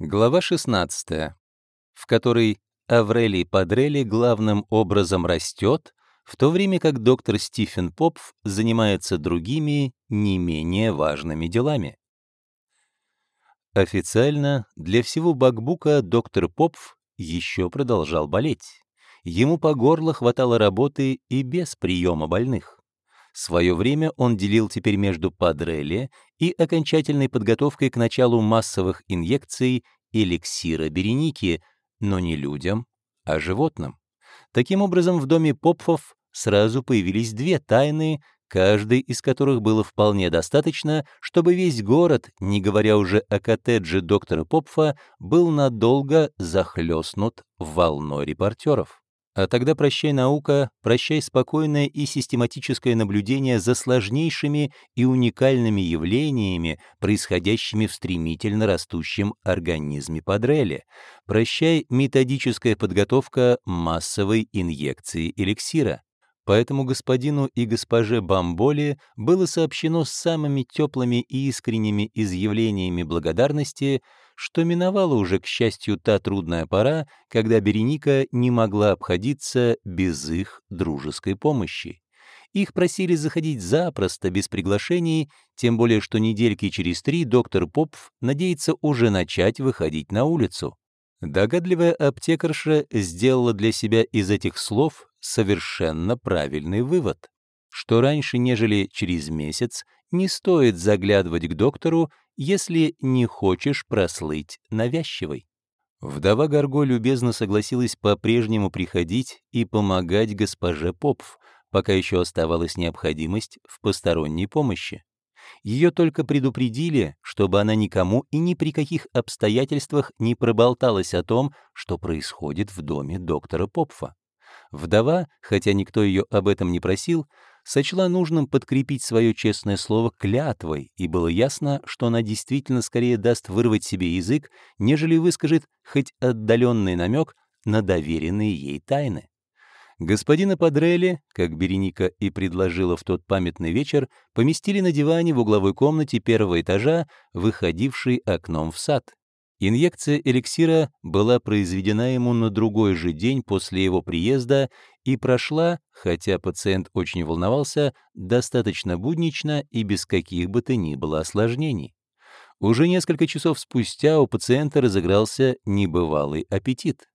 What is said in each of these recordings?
Глава 16, в которой Аврелий Падрелли главным образом растет, в то время как доктор Стивен Попф занимается другими, не менее важными делами. Официально для всего Бакбука доктор Попф еще продолжал болеть. Ему по горло хватало работы и без приема больных. Свое время он делил теперь между Падрелли и окончательной подготовкой к началу массовых инъекций эликсира Береники, но не людям, а животным. Таким образом, в доме Попфов сразу появились две тайны, каждой из которых было вполне достаточно, чтобы весь город, не говоря уже о коттедже доктора Попфа, был надолго захлестнут волной репортеров. А тогда прощай наука, прощай спокойное и систематическое наблюдение за сложнейшими и уникальными явлениями, происходящими в стремительно растущем организме Падрелли. Прощай методическая подготовка массовой инъекции эликсира. Поэтому господину и госпоже Бамболи было сообщено с самыми теплыми и искренними изъявлениями благодарности, что миновала уже, к счастью, та трудная пора, когда Береника не могла обходиться без их дружеской помощи. Их просили заходить запросто, без приглашений, тем более что недельки через три доктор Попф надеется уже начать выходить на улицу. Догадливая аптекарша сделала для себя из этих слов совершенно правильный вывод, что раньше, нежели через месяц, не стоит заглядывать к доктору, если не хочешь прослыть навязчивой. Вдова Гарго любезно согласилась по-прежнему приходить и помогать госпоже Попф, пока еще оставалась необходимость в посторонней помощи. Ее только предупредили, чтобы она никому и ни при каких обстоятельствах не проболталась о том, что происходит в доме доктора Попфа. Вдова, хотя никто ее об этом не просил, сочла нужным подкрепить свое честное слово клятвой, и было ясно, что она действительно скорее даст вырвать себе язык, нежели выскажет хоть отдаленный намек на доверенные ей тайны. Господина Падрелли, как Береника и предложила в тот памятный вечер, поместили на диване в угловой комнате первого этажа, выходившей окном в сад. Инъекция эликсира была произведена ему на другой же день после его приезда и прошла, хотя пациент очень волновался, достаточно буднично и без каких бы то ни было осложнений. Уже несколько часов спустя у пациента разыгрался небывалый аппетит.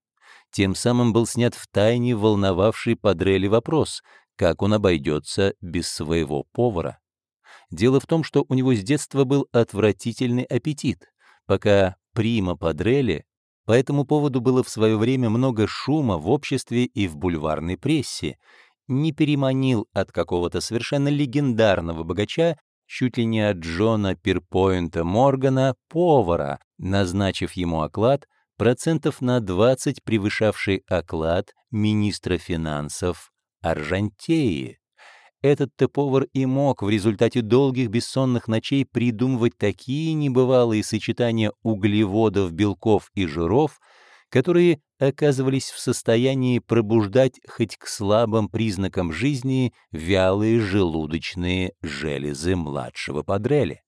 Тем самым был снят в тайне волновавший Падрелли вопрос, как он обойдется без своего повара. Дело в том, что у него с детства был отвратительный аппетит, пока Прима Падрелли, по этому поводу было в свое время много шума в обществе и в бульварной прессе, не переманил от какого-то совершенно легендарного богача, чуть ли не от Джона Пирпоинта Моргана, повара, назначив ему оклад процентов на 20 превышавший оклад министра финансов Аржантеи. Этот-то повар и мог в результате долгих бессонных ночей придумывать такие небывалые сочетания углеводов, белков и жиров, которые оказывались в состоянии пробуждать хоть к слабым признакам жизни вялые желудочные железы младшего Падрели.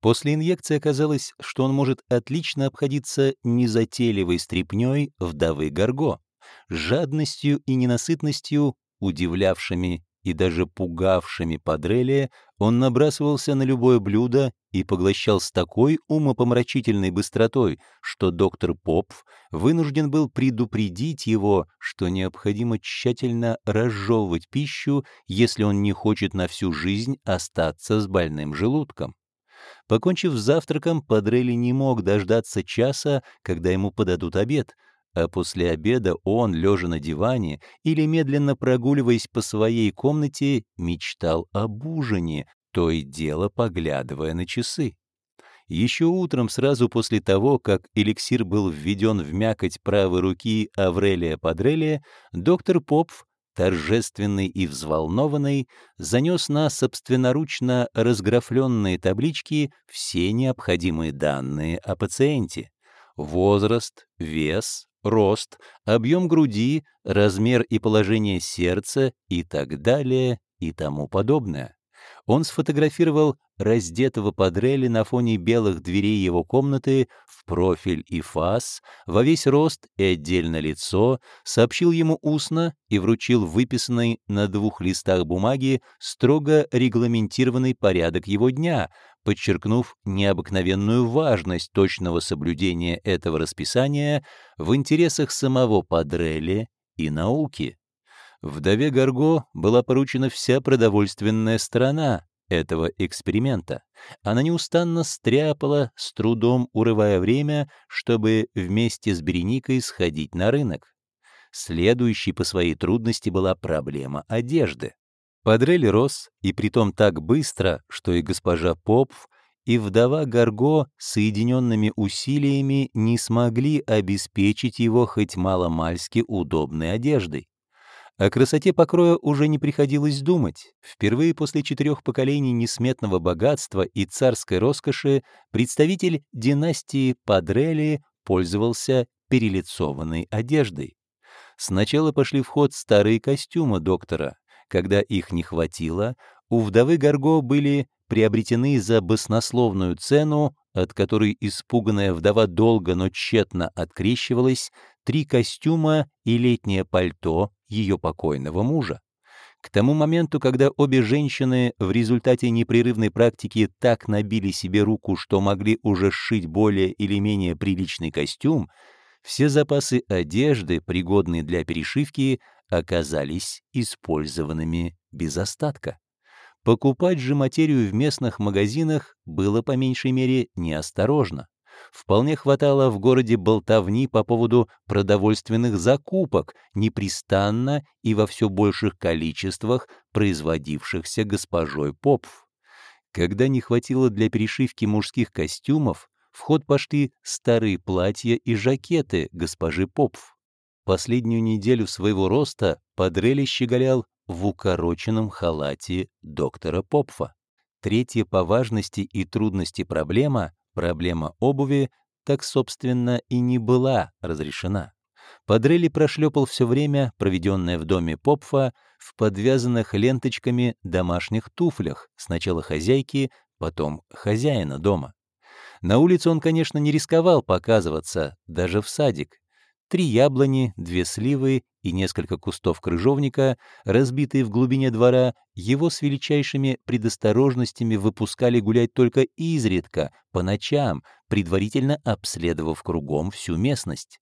После инъекции оказалось, что он может отлично обходиться незатейливой стряпнёй вдовы Гарго, жадностью и ненасытностью, удивлявшими и даже пугавшими Падрелия, он набрасывался на любое блюдо и поглощал с такой умопомрачительной быстротой, что доктор Попф вынужден был предупредить его, что необходимо тщательно разжевывать пищу, если он не хочет на всю жизнь остаться с больным желудком. Покончив с завтраком, Падрелли не мог дождаться часа, когда ему подадут обед — а после обеда он, лежа на диване или медленно прогуливаясь по своей комнате, мечтал об ужине, то и дело поглядывая на часы. Еще утром, сразу после того, как эликсир был введен в мякоть правой руки Аврелия Падрелия, доктор Попф, торжественный и взволнованный, занес на собственноручно разграфленные таблички все необходимые данные о пациенте. Возраст, вес, рост, объем груди, размер и положение сердца и так далее и тому подобное. Он сфотографировал раздетого Падрелли на фоне белых дверей его комнаты в профиль и фас, во весь рост и отдельно лицо, сообщил ему устно и вручил выписанный на двух листах бумаги строго регламентированный порядок его дня, подчеркнув необыкновенную важность точного соблюдения этого расписания в интересах самого Падрелли и науки. Вдове Гарго была поручена вся продовольственная сторона этого эксперимента. Она неустанно стряпала, с трудом урывая время, чтобы вместе с Береникой сходить на рынок. Следующей по своей трудности была проблема одежды. Подрель рос, и притом так быстро, что и госпожа Попф, и вдова Гарго соединенными усилиями не смогли обеспечить его хоть маломальски удобной одеждой. О красоте покроя уже не приходилось думать. Впервые после четырех поколений несметного богатства и царской роскоши представитель династии Падрели пользовался перелицованной одеждой. Сначала пошли в ход старые костюмы доктора. Когда их не хватило, у вдовы Гарго были приобретены за баснословную цену, от которой испуганная вдова долго, но тщетно открещивалась, три костюма и летнее пальто ее покойного мужа. К тому моменту, когда обе женщины в результате непрерывной практики так набили себе руку, что могли уже сшить более или менее приличный костюм, все запасы одежды, пригодные для перешивки, оказались использованными без остатка. Покупать же материю в местных магазинах было по меньшей мере неосторожно. Вполне хватало в городе болтовни по поводу продовольственных закупок, непрестанно и во все больших количествах производившихся госпожой Попф. Когда не хватило для перешивки мужских костюмов, в ход пошли старые платья и жакеты госпожи Попф. Последнюю неделю своего роста Подрели щеголял в укороченном халате доктора Попфа. Третья по важности и трудности проблема, проблема обуви, так, собственно, и не была разрешена. Подрели прошлепал все время, проведенное в доме Попфа, в подвязанных ленточками домашних туфлях, сначала хозяйки, потом хозяина дома. На улице он, конечно, не рисковал показываться, даже в садик, Три яблони, две сливы и несколько кустов крыжовника, разбитые в глубине двора, его с величайшими предосторожностями выпускали гулять только изредка, по ночам, предварительно обследовав кругом всю местность.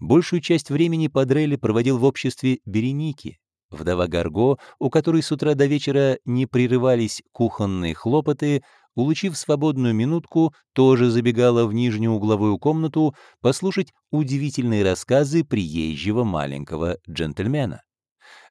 Большую часть времени Падрелли проводил в обществе Береники, вдова Гарго, у которой с утра до вечера не прерывались кухонные хлопоты, улучив свободную минутку, тоже забегала в нижнюю угловую комнату послушать удивительные рассказы приезжего маленького джентльмена.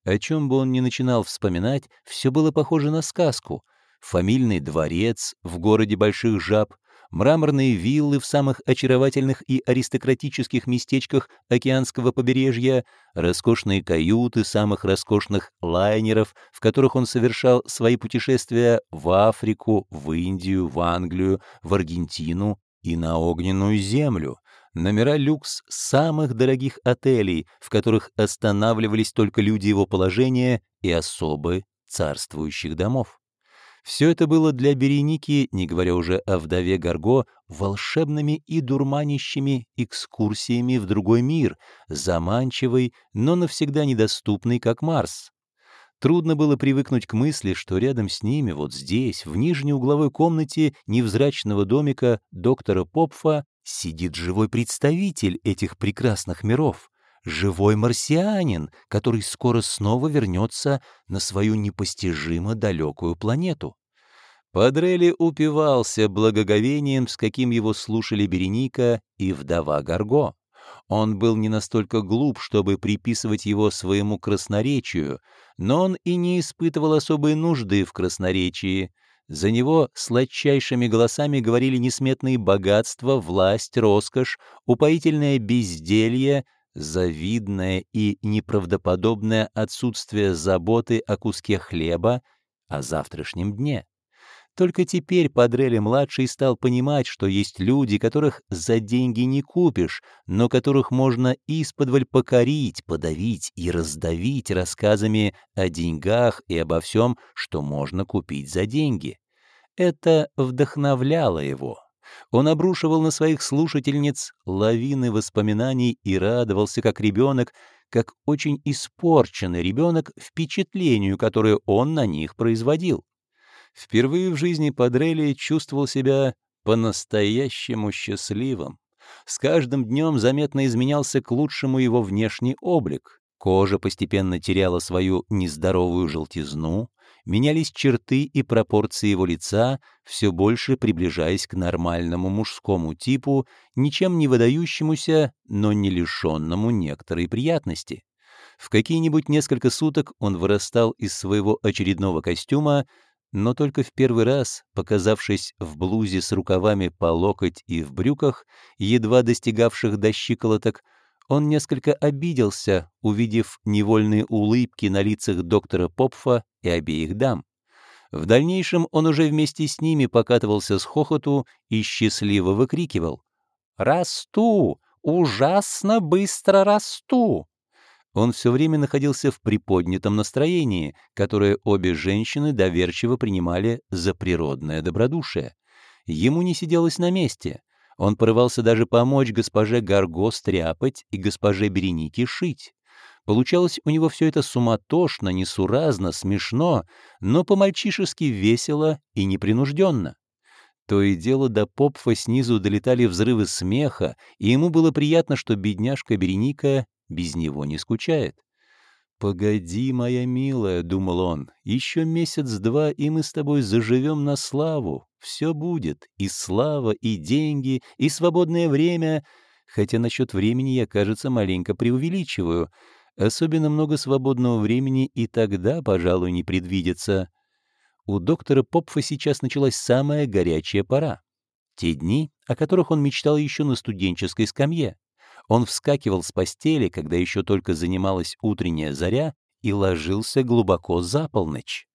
О чем бы он ни начинал вспоминать, все было похоже на сказку. Фамильный дворец в городе Больших Жаб, мраморные виллы в самых очаровательных и аристократических местечках океанского побережья, роскошные каюты самых роскошных лайнеров, в которых он совершал свои путешествия в Африку, в Индию, в Англию, в Аргентину и на огненную землю, номера люкс самых дорогих отелей, в которых останавливались только люди его положения и особы царствующих домов. Все это было для Береники, не говоря уже о вдове Гарго, волшебными и дурманящими экскурсиями в другой мир, заманчивый, но навсегда недоступный, как Марс. Трудно было привыкнуть к мысли, что рядом с ними, вот здесь, в нижней угловой комнате невзрачного домика доктора Попфа, сидит живой представитель этих прекрасных миров живой марсианин, который скоро снова вернется на свою непостижимо далекую планету. Падрелли упивался благоговением, с каким его слушали Береника и вдова Гарго. Он был не настолько глуп, чтобы приписывать его своему красноречию, но он и не испытывал особой нужды в красноречии. За него сладчайшими голосами говорили несметные богатства, власть, роскошь, упоительное безделье, завидное и неправдоподобное отсутствие заботы о куске хлеба, о завтрашнем дне. Только теперь Падрелли-младший стал понимать, что есть люди, которых за деньги не купишь, но которых можно исподволь покорить, подавить и раздавить рассказами о деньгах и обо всем, что можно купить за деньги. Это вдохновляло его. Он обрушивал на своих слушательниц лавины воспоминаний и радовался, как ребенок, как очень испорченный ребенок впечатлению, которое он на них производил. Впервые в жизни Падрелли чувствовал себя по-настоящему счастливым. С каждым днем заметно изменялся к лучшему его внешний облик. Кожа постепенно теряла свою нездоровую желтизну, менялись черты и пропорции его лица, все больше приближаясь к нормальному мужскому типу, ничем не выдающемуся, но не лишенному некоторой приятности. В какие-нибудь несколько суток он вырастал из своего очередного костюма, но только в первый раз, показавшись в блузе с рукавами по локоть и в брюках, едва достигавших до щиколоток, он несколько обиделся, увидев невольные улыбки на лицах доктора Попфа и обеих дам. В дальнейшем он уже вместе с ними покатывался с хохоту и счастливо выкрикивал «Расту! Ужасно быстро расту!» Он все время находился в приподнятом настроении, которое обе женщины доверчиво принимали за природное добродушие. Ему не сиделось на месте. Он порывался даже помочь госпоже Гарго стряпать и госпоже Береники шить. Получалось у него все это суматошно, несуразно, смешно, но по-мальчишески весело и непринужденно. То и дело до Попфа снизу долетали взрывы смеха, и ему было приятно, что бедняжка Береника без него не скучает. «Погоди, моя милая», — думал он, — «еще месяц-два, и мы с тобой заживем на славу. Все будет, и слава, и деньги, и свободное время, хотя насчет времени я, кажется, маленько преувеличиваю. Особенно много свободного времени и тогда, пожалуй, не предвидится». У доктора Попфа сейчас началась самая горячая пора. Те дни, о которых он мечтал еще на студенческой скамье. Он вскакивал с постели, когда еще только занималась утренняя заря, и ложился глубоко за полночь.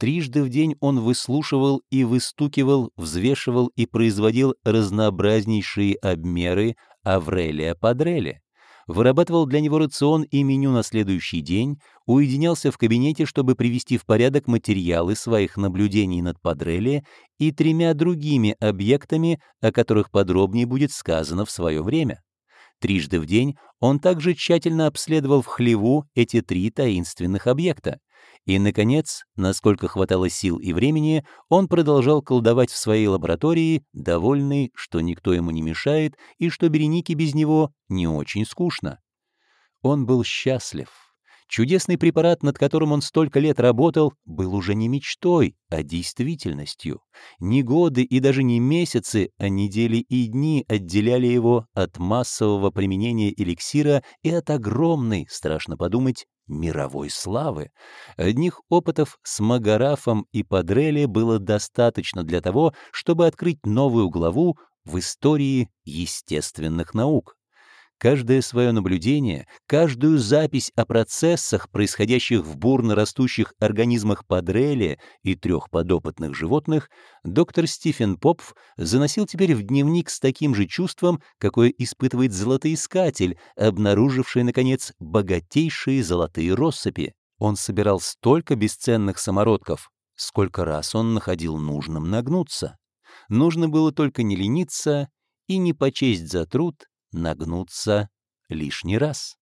Трижды в день он выслушивал и выстукивал, взвешивал и производил разнообразнейшие обмеры Аврелия Падреля. Вырабатывал для него рацион и меню на следующий день, уединялся в кабинете, чтобы привести в порядок материалы своих наблюдений над Падрелли и тремя другими объектами, о которых подробнее будет сказано в свое время. Трижды в день он также тщательно обследовал в хлеву эти три таинственных объекта. И, наконец, насколько хватало сил и времени, он продолжал колдовать в своей лаборатории, довольный, что никто ему не мешает и что Беренике без него не очень скучно. Он был счастлив. Чудесный препарат, над которым он столько лет работал, был уже не мечтой, а действительностью. Не годы и даже не месяцы, а недели и дни отделяли его от массового применения эликсира и от огромной, страшно подумать, мировой славы. Одних опытов с Магарафом и Падрелли было достаточно для того, чтобы открыть новую главу в истории естественных наук. Каждое свое наблюдение, каждую запись о процессах, происходящих в бурно растущих организмах Падрелли и трех подопытных животных, доктор Стивен Попф заносил теперь в дневник с таким же чувством, какое испытывает золотоискатель, обнаруживший, наконец, богатейшие золотые россыпи. Он собирал столько бесценных самородков, сколько раз он находил нужным нагнуться. Нужно было только не лениться и не почесть за труд, нагнуться лишний раз.